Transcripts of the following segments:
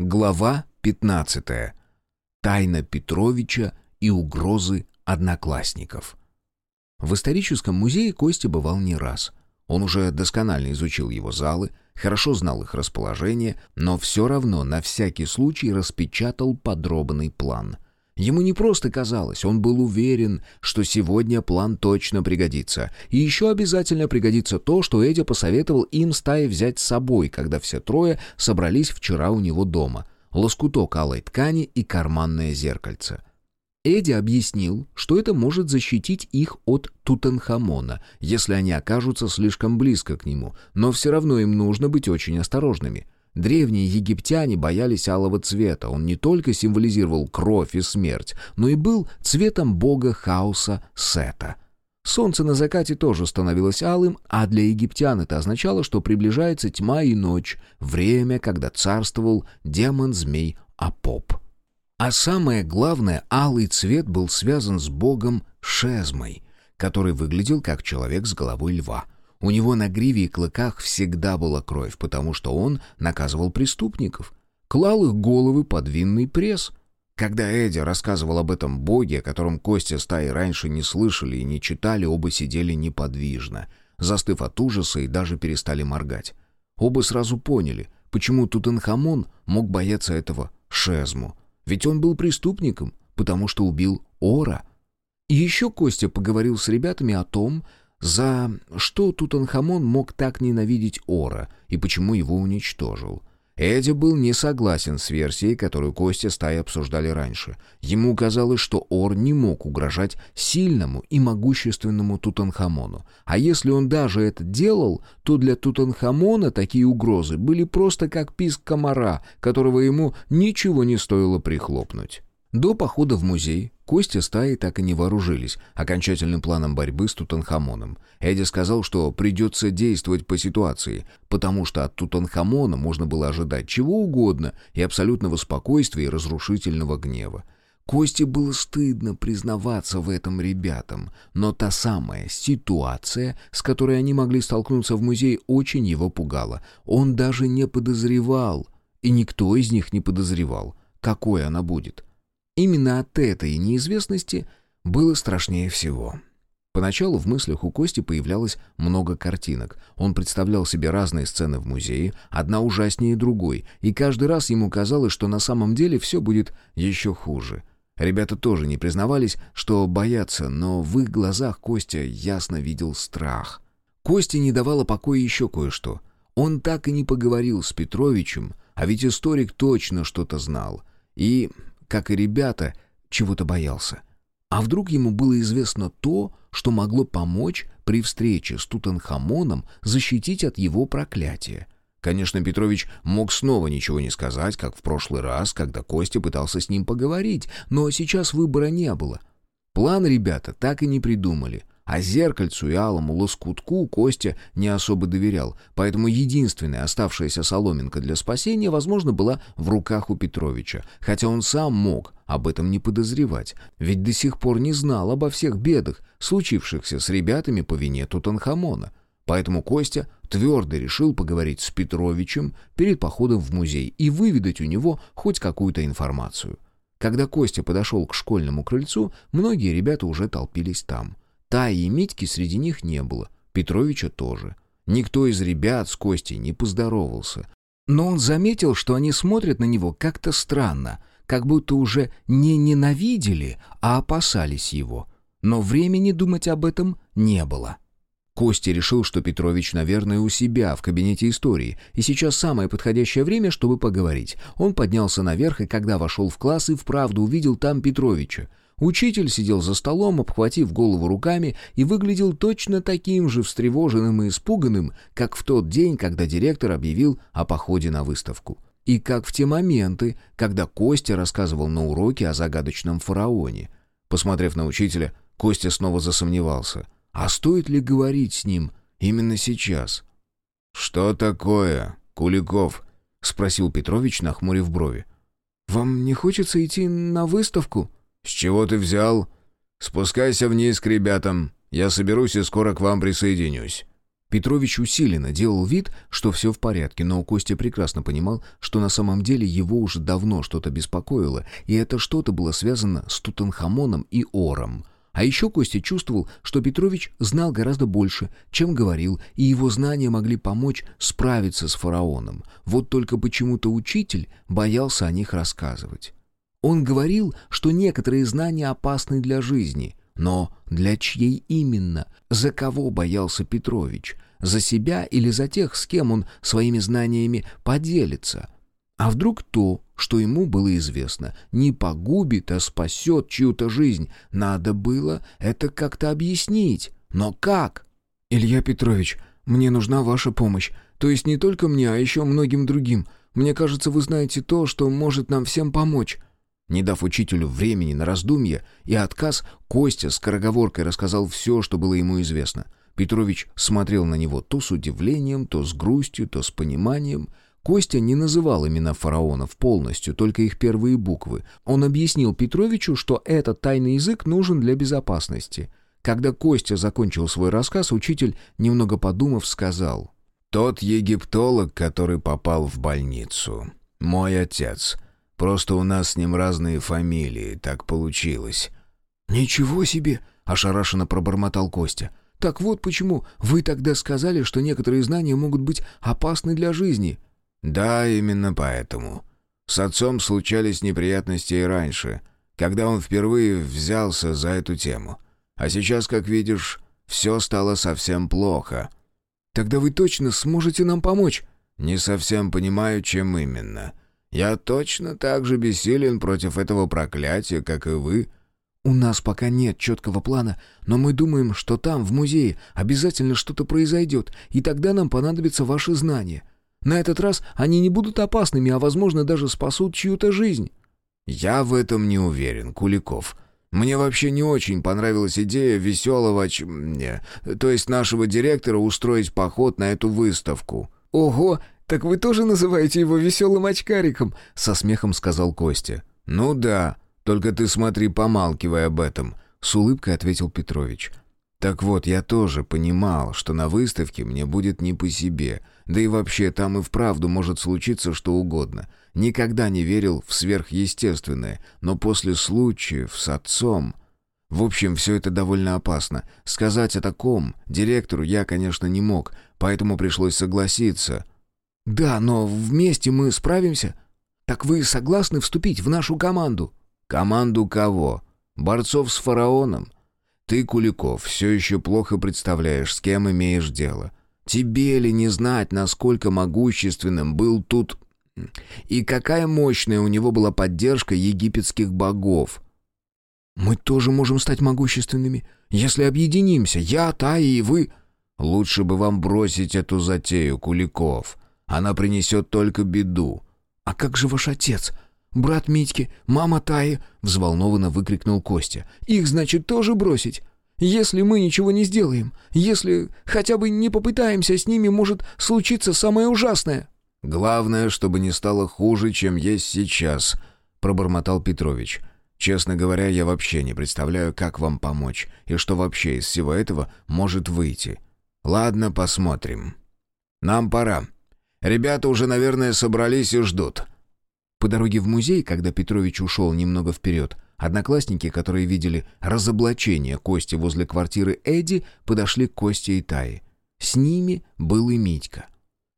Глава 15. Тайна Петровича и угрозы одноклассников. В историческом музее Костя бывал не раз. Он уже досконально изучил его залы, хорошо знал их расположение, но все равно на всякий случай распечатал подробный план. Ему не просто казалось, он был уверен, что сегодня план точно пригодится. И еще обязательно пригодится то, что Эдя посоветовал им стаи взять с собой, когда все трое собрались вчера у него дома. Лоскуток алой ткани и карманное зеркальце. Эдди объяснил, что это может защитить их от Тутанхамона, если они окажутся слишком близко к нему, но все равно им нужно быть очень осторожными. Древние египтяне боялись алого цвета, он не только символизировал кровь и смерть, но и был цветом бога хаоса Сета. Солнце на закате тоже становилось алым, а для египтян это означало, что приближается тьма и ночь, время, когда царствовал демон-змей Апоп. А самое главное, алый цвет был связан с богом Шезмой, который выглядел как человек с головой льва. У него на гриве и клыках всегда была кровь, потому что он наказывал преступников. Клал их головы под винный пресс. Когда Эдди рассказывал об этом боге, о котором Костя стаи раньше не слышали и не читали, оба сидели неподвижно, застыв от ужаса и даже перестали моргать. Оба сразу поняли, почему Тутанхамон мог бояться этого Шезму — ведь он был преступником, потому что убил Ора. Еще Костя поговорил с ребятами о том, за что Тутанхамон мог так ненавидеть Ора и почему его уничтожил. Эдди был не согласен с версией, которую Костя стаи обсуждали раньше. Ему казалось, что Ор не мог угрожать сильному и могущественному Тутанхамону. А если он даже это делал, то для Тутанхамона такие угрозы были просто как писк комара, которого ему ничего не стоило прихлопнуть. До похода в музей Костя стаи так и не вооружились окончательным планом борьбы с Тутанхамоном. Эдди сказал, что придется действовать по ситуации, потому что от Тутанхамона можно было ожидать чего угодно и абсолютного спокойствия и разрушительного гнева. Косте было стыдно признаваться в этом ребятам, но та самая ситуация, с которой они могли столкнуться в музее, очень его пугала. Он даже не подозревал, и никто из них не подозревал, какой она будет. Именно от этой неизвестности было страшнее всего. Поначалу в мыслях у Кости появлялось много картинок. Он представлял себе разные сцены в музее, одна ужаснее другой, и каждый раз ему казалось, что на самом деле все будет еще хуже. Ребята тоже не признавались, что боятся, но в их глазах Костя ясно видел страх. Косте не давало покоя еще кое-что. Он так и не поговорил с Петровичем, а ведь историк точно что-то знал. И как и ребята, чего-то боялся. А вдруг ему было известно то, что могло помочь при встрече с Тутанхамоном защитить от его проклятия? Конечно, Петрович мог снова ничего не сказать, как в прошлый раз, когда Костя пытался с ним поговорить, но сейчас выбора не было. План ребята так и не придумали — а зеркальцу и алому лоскутку Костя не особо доверял, поэтому единственная оставшаяся соломинка для спасения, возможно, была в руках у Петровича, хотя он сам мог об этом не подозревать, ведь до сих пор не знал обо всех бедах, случившихся с ребятами по вине Тутанхамона. Поэтому Костя твердо решил поговорить с Петровичем перед походом в музей и выведать у него хоть какую-то информацию. Когда Костя подошел к школьному крыльцу, многие ребята уже толпились там — Таи и Митьки среди них не было, Петровича тоже. Никто из ребят с Костей не поздоровался. Но он заметил, что они смотрят на него как-то странно, как будто уже не ненавидели, а опасались его. Но времени думать об этом не было. Костя решил, что Петрович, наверное, у себя в кабинете истории, и сейчас самое подходящее время, чтобы поговорить. Он поднялся наверх, и когда вошел в класс и вправду увидел там Петровича. Учитель сидел за столом, обхватив голову руками, и выглядел точно таким же встревоженным и испуганным, как в тот день, когда директор объявил о походе на выставку. И как в те моменты, когда Костя рассказывал на уроке о загадочном фараоне. Посмотрев на учителя, Костя снова засомневался. А стоит ли говорить с ним именно сейчас? «Что такое, Куликов?» — спросил Петрович, нахмурив брови. «Вам не хочется идти на выставку?» «С чего ты взял?» «Спускайся вниз к ребятам. Я соберусь и скоро к вам присоединюсь». Петрович усиленно делал вид, что все в порядке, но Костя прекрасно понимал, что на самом деле его уже давно что-то беспокоило, и это что-то было связано с Тутанхамоном и Ором. А еще Костя чувствовал, что Петрович знал гораздо больше, чем говорил, и его знания могли помочь справиться с фараоном. Вот только почему-то учитель боялся о них рассказывать. Он говорил, что некоторые знания опасны для жизни, но для чьей именно? За кого боялся Петрович? За себя или за тех, с кем он своими знаниями поделится? А вдруг то, что ему было известно, не погубит, а спасет чью-то жизнь? Надо было это как-то объяснить. Но как? «Илья Петрович, мне нужна ваша помощь. То есть не только мне, а еще многим другим. Мне кажется, вы знаете то, что может нам всем помочь». Не дав учителю времени на раздумье и отказ, Костя с короговоркой рассказал все, что было ему известно. Петрович смотрел на него то с удивлением, то с грустью, то с пониманием. Костя не называл имена фараонов полностью, только их первые буквы. Он объяснил Петровичу, что этот тайный язык нужен для безопасности. Когда Костя закончил свой рассказ, учитель, немного подумав, сказал... «Тот египтолог, который попал в больницу. Мой отец». Просто у нас с ним разные фамилии, так получилось». «Ничего себе!» — ошарашенно пробормотал Костя. «Так вот почему вы тогда сказали, что некоторые знания могут быть опасны для жизни». «Да, именно поэтому. С отцом случались неприятности и раньше, когда он впервые взялся за эту тему. А сейчас, как видишь, все стало совсем плохо». «Тогда вы точно сможете нам помочь?» «Не совсем понимаю, чем именно». Я точно так же бессилен против этого проклятия, как и вы». «У нас пока нет четкого плана, но мы думаем, что там, в музее, обязательно что-то произойдет, и тогда нам понадобятся ваши знания. На этот раз они не будут опасными, а, возможно, даже спасут чью-то жизнь». «Я в этом не уверен, Куликов. Мне вообще не очень понравилась идея веселого, ч... то есть нашего директора устроить поход на эту выставку». «Ого, «Так вы тоже называете его веселым очкариком?» — со смехом сказал Костя. «Ну да, только ты смотри, помалкивай об этом», — с улыбкой ответил Петрович. «Так вот, я тоже понимал, что на выставке мне будет не по себе, да и вообще там и вправду может случиться что угодно. Никогда не верил в сверхъестественное, но после случаев с отцом...» В общем, все это довольно опасно. Сказать о таком директору я, конечно, не мог, поэтому пришлось согласиться. «Да, но вместе мы справимся. Так вы согласны вступить в нашу команду?» «Команду кого? Борцов с фараоном?» «Ты, Куликов, все еще плохо представляешь, с кем имеешь дело. Тебе ли не знать, насколько могущественным был тут... И какая мощная у него была поддержка египетских богов?» «Мы тоже можем стать могущественными, если объединимся, я, Таи и вы...» «Лучше бы вам бросить эту затею, Куликов. Она принесет только беду». «А как же ваш отец? Брат Митьки, мама Таи?» — взволнованно выкрикнул Костя. «Их, значит, тоже бросить? Если мы ничего не сделаем, если хотя бы не попытаемся с ними, может случиться самое ужасное». «Главное, чтобы не стало хуже, чем есть сейчас», — пробормотал Петрович. «Честно говоря, я вообще не представляю, как вам помочь, и что вообще из всего этого может выйти. Ладно, посмотрим. Нам пора». Ребята уже, наверное, собрались и ждут». По дороге в музей, когда Петрович ушел немного вперед, одноклассники, которые видели разоблачение Кости возле квартиры Эдди, подошли к Косте и Тае. С ними был и Митька.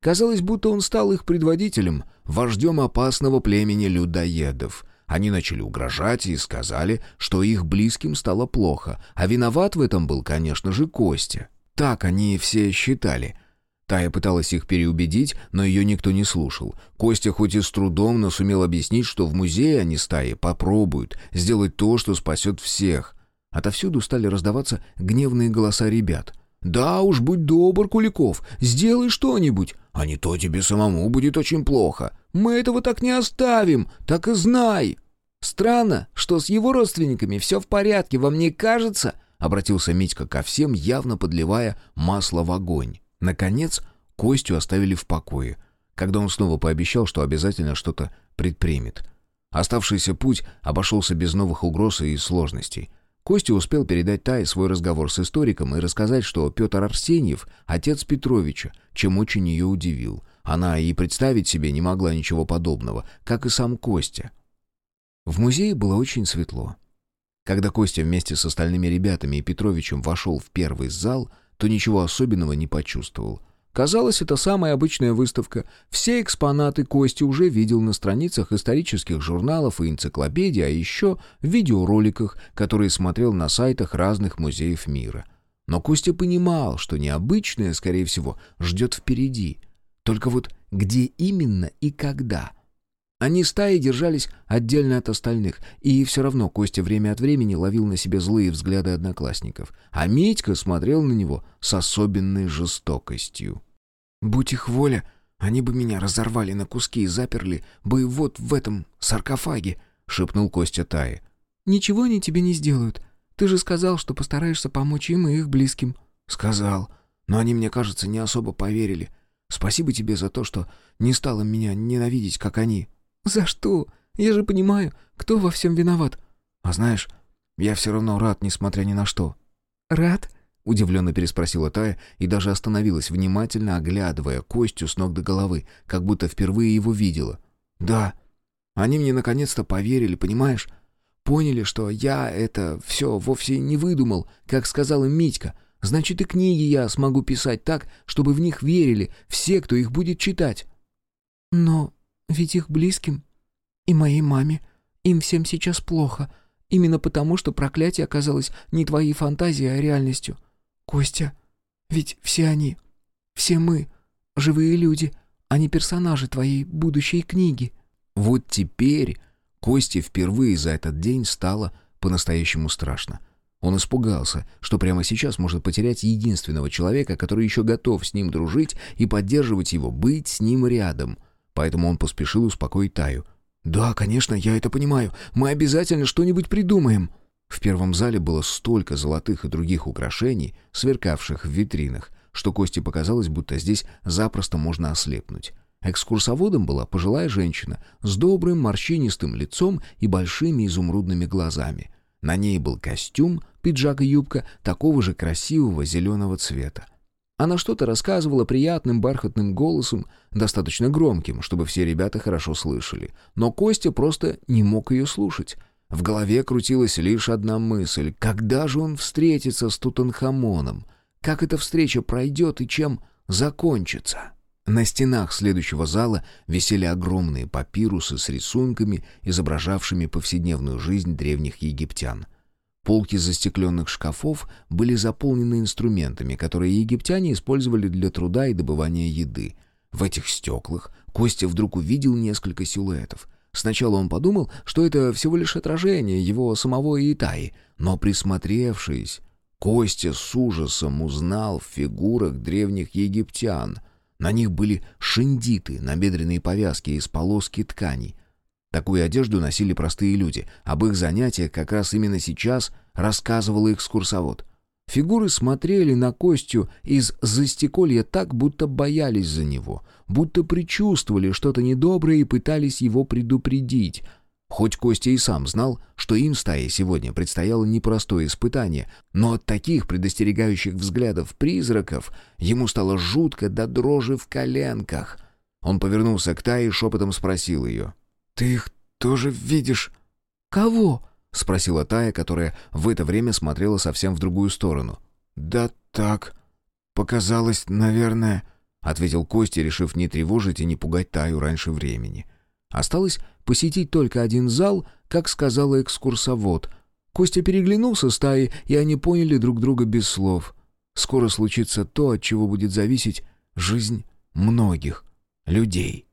Казалось, будто он стал их предводителем, вождем опасного племени людоедов. Они начали угрожать и сказали, что их близким стало плохо, а виноват в этом был, конечно же, Костя. Так они все считали — Тая пыталась их переубедить, но ее никто не слушал. Костя хоть и с трудом, но сумел объяснить, что в музее они с Таей попробуют сделать то, что спасет всех. Отовсюду стали раздаваться гневные голоса ребят. «Да уж, будь добр, Куликов, сделай что-нибудь, а не то тебе самому будет очень плохо. Мы этого так не оставим, так и знай!» «Странно, что с его родственниками все в порядке, вам не кажется?» — обратился Митька ко всем, явно подливая масло в огонь. Наконец, Костю оставили в покое, когда он снова пообещал, что обязательно что-то предпримет. Оставшийся путь обошелся без новых угроз и сложностей. Костя успел передать Тае свой разговор с историком и рассказать, что Петр Арсеньев — отец Петровича, чем очень ее удивил. Она и представить себе не могла ничего подобного, как и сам Костя. В музее было очень светло. Когда Костя вместе с остальными ребятами и Петровичем вошел в первый зал, то ничего особенного не почувствовал. Казалось, это самая обычная выставка. Все экспонаты Костя уже видел на страницах исторических журналов и энциклопедий, а еще в видеороликах, которые смотрел на сайтах разных музеев мира. Но Костя понимал, что необычное, скорее всего, ждет впереди. Только вот где именно и когда – они стаи держались отдельно от остальных, и все равно Костя время от времени ловил на себе злые взгляды одноклассников, а Митька смотрел на него с особенной жестокостью. «Будь их воля, они бы меня разорвали на куски и заперли бы вот в этом саркофаге», — шепнул Костя Тае. «Ничего они тебе не сделают. Ты же сказал, что постараешься помочь им и их близким». «Сказал. Но они, мне кажется, не особо поверили. Спасибо тебе за то, что не стала меня ненавидеть, как они». «За что? Я же понимаю, кто во всем виноват». «А знаешь, я все равно рад, несмотря ни на что». «Рад?» — удивленно переспросила Тая и даже остановилась, внимательно оглядывая Костю с ног до головы, как будто впервые его видела. «Да. Они мне наконец-то поверили, понимаешь? Поняли, что я это все вовсе не выдумал, как сказал им Митька. Значит, и книги я смогу писать так, чтобы в них верили все, кто их будет читать». «Но ведь их близким и моей маме, им всем сейчас плохо, именно потому, что проклятие оказалось не твоей фантазией, а реальностью. Костя, ведь все они, все мы, живые люди, а не персонажи твоей будущей книги». Вот теперь Косте впервые за этот день стало по-настоящему страшно. Он испугался, что прямо сейчас может потерять единственного человека, который еще готов с ним дружить и поддерживать его, быть с ним рядом — поэтому он поспешил успокоить Таю. «Да, конечно, я это понимаю. Мы обязательно что-нибудь придумаем». В первом зале было столько золотых и других украшений, сверкавших в витринах, что Косте показалось, будто здесь запросто можно ослепнуть. Экскурсоводом была пожилая женщина с добрым морщинистым лицом и большими изумрудными глазами. На ней был костюм, пиджак и юбка такого же красивого зеленого цвета. Она что-то рассказывала приятным бархатным голосом, достаточно громким, чтобы все ребята хорошо слышали. Но Костя просто не мог ее слушать. В голове крутилась лишь одна мысль. Когда же он встретится с Тутанхамоном? Как эта встреча пройдет и чем закончится? На стенах следующего зала висели огромные папирусы с рисунками, изображавшими повседневную жизнь древних египтян — Полки застекленных шкафов были заполнены инструментами, которые египтяне использовали для труда и добывания еды. В этих стеклах Костя вдруг увидел несколько силуэтов. Сначала он подумал, что это всего лишь отражение его самого Итаи, но присмотревшись, Костя с ужасом узнал в фигурах древних египтян. На них были шиндиты, набедренные повязки из полоски тканей, Такую одежду носили простые люди. Об их занятиях как раз именно сейчас рассказывал экскурсовод. Фигуры смотрели на Костю из застеколья так, будто боялись за него, будто предчувствовали что-то недоброе и пытались его предупредить. Хоть Костя и сам знал, что им стае сегодня предстояло непростое испытание, но от таких предостерегающих взглядов призраков ему стало жутко до дрожи в коленках. Он повернулся к Тае и шепотом спросил ее. «Ты их тоже видишь?» «Кого?» — спросила Тая, которая в это время смотрела совсем в другую сторону. «Да так. Показалось, наверное...» — ответил Костя, решив не тревожить и не пугать Таю раньше времени. Осталось посетить только один зал, как сказала экскурсовод. Костя переглянулся с Таей, и они поняли друг друга без слов. Скоро случится то, от чего будет зависеть жизнь многих людей.